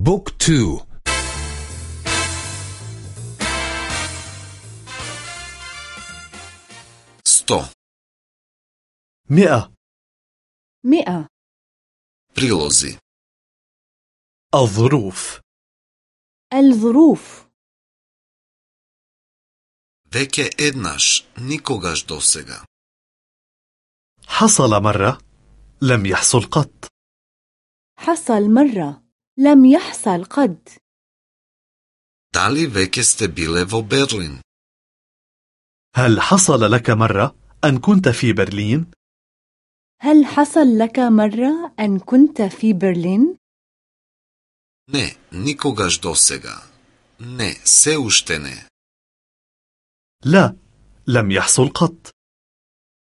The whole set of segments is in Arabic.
بوك تو sto مئة مئة prilozi الظروف الظروف Веќе еднаш, никогаш досега. حصل مرة لم يحصل قط حصل مرة لم يحصل قد Дали веќе сте биле во Берлин? هل حصل لك مرة أن كنت في برلين؟ هل حصل لك مرة أن كنت في برلين؟ Не, никогаш досега. Не, се уште не. لا لم يحصل قط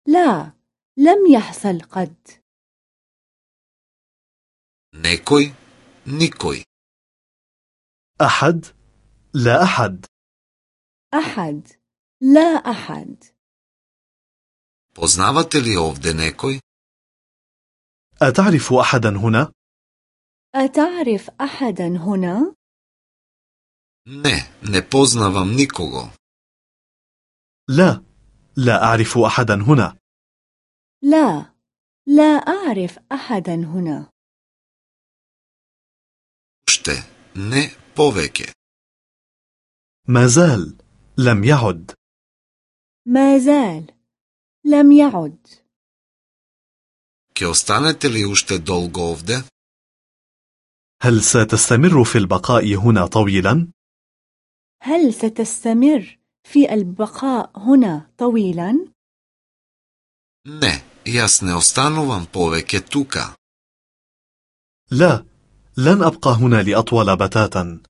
لا لم يحصل قد Некој, никој. أحد لا أحد أحد لا أحد Познавате ли овде некој? أتعرف أحدا هنا؟ أتعرف أحدا هنا؟ Не, не познавам никого. لا لا أعرف أحدا هنا لا لا أعرف أحدا هنا Уште, не повеќе. ما زال لم يعد ما زال لم يعد Ке останете ли уште долго овде? هل ستستمر في البقاء هنا طويلا؟ هل ستستمر في البقاء هنا طويلا؟ Не, јас не останувам повеќе тука. لا لن أبقى هنا لأطول بتاتا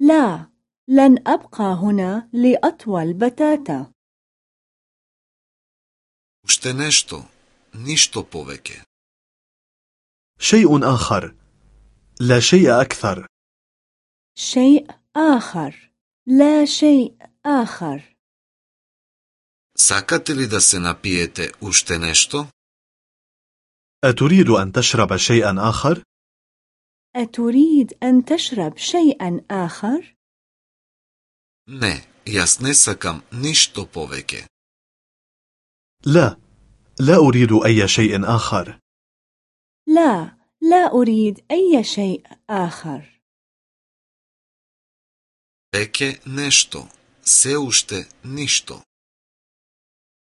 لا لن أبقى هنا لأطول بتاتا Уште нешто, ништо повеќе. شيء آخر لا شيء أكثر شيء آخر لا شيء آخر Сакате ли да се напиете уште нешто? أتريد أن تشرب شيئا آخر؟ أتريد أن تشرب شيئا آخر؟ Не, јас не сакам ништо повеќе. لا لا أريد أي شيء آخر لا لا أريد أي شيء آخر Веќе нешто, се уште ништо.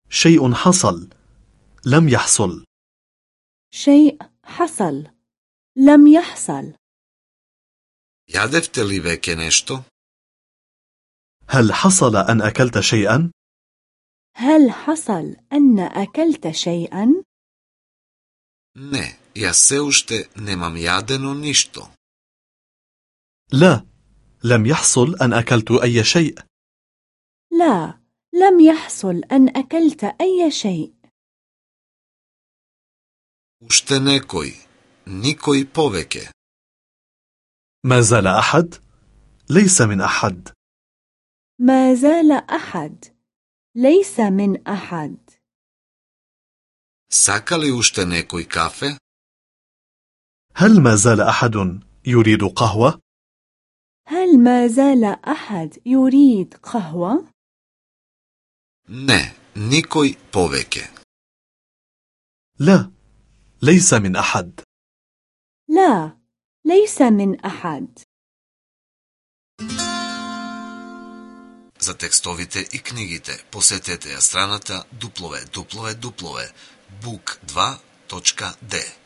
شيء حصل لم يحصل شيء حصل لم يحصل هل حصل أن أكلت شيئا؟ هل حصل أن أكلت شيئا؟ Ne, ja se ušte nemam jadeno لا, لم يحصل أن أكلت أي شيء. لا, لم يحصل أن أكلت أي شيء. никој повеќе. ما زال أحد؟ ليس من أحد ما زال أحد ليس من أحد Сака ли уште некој кафе? هل ما زال أحد يريد قهوة؟ هل ما زال أحد يريد قهوة؟ Не, никој повеќе. لا ليس من أحد لا ليس من أحد За текстовите и книгите посетете ја страната www.book2.de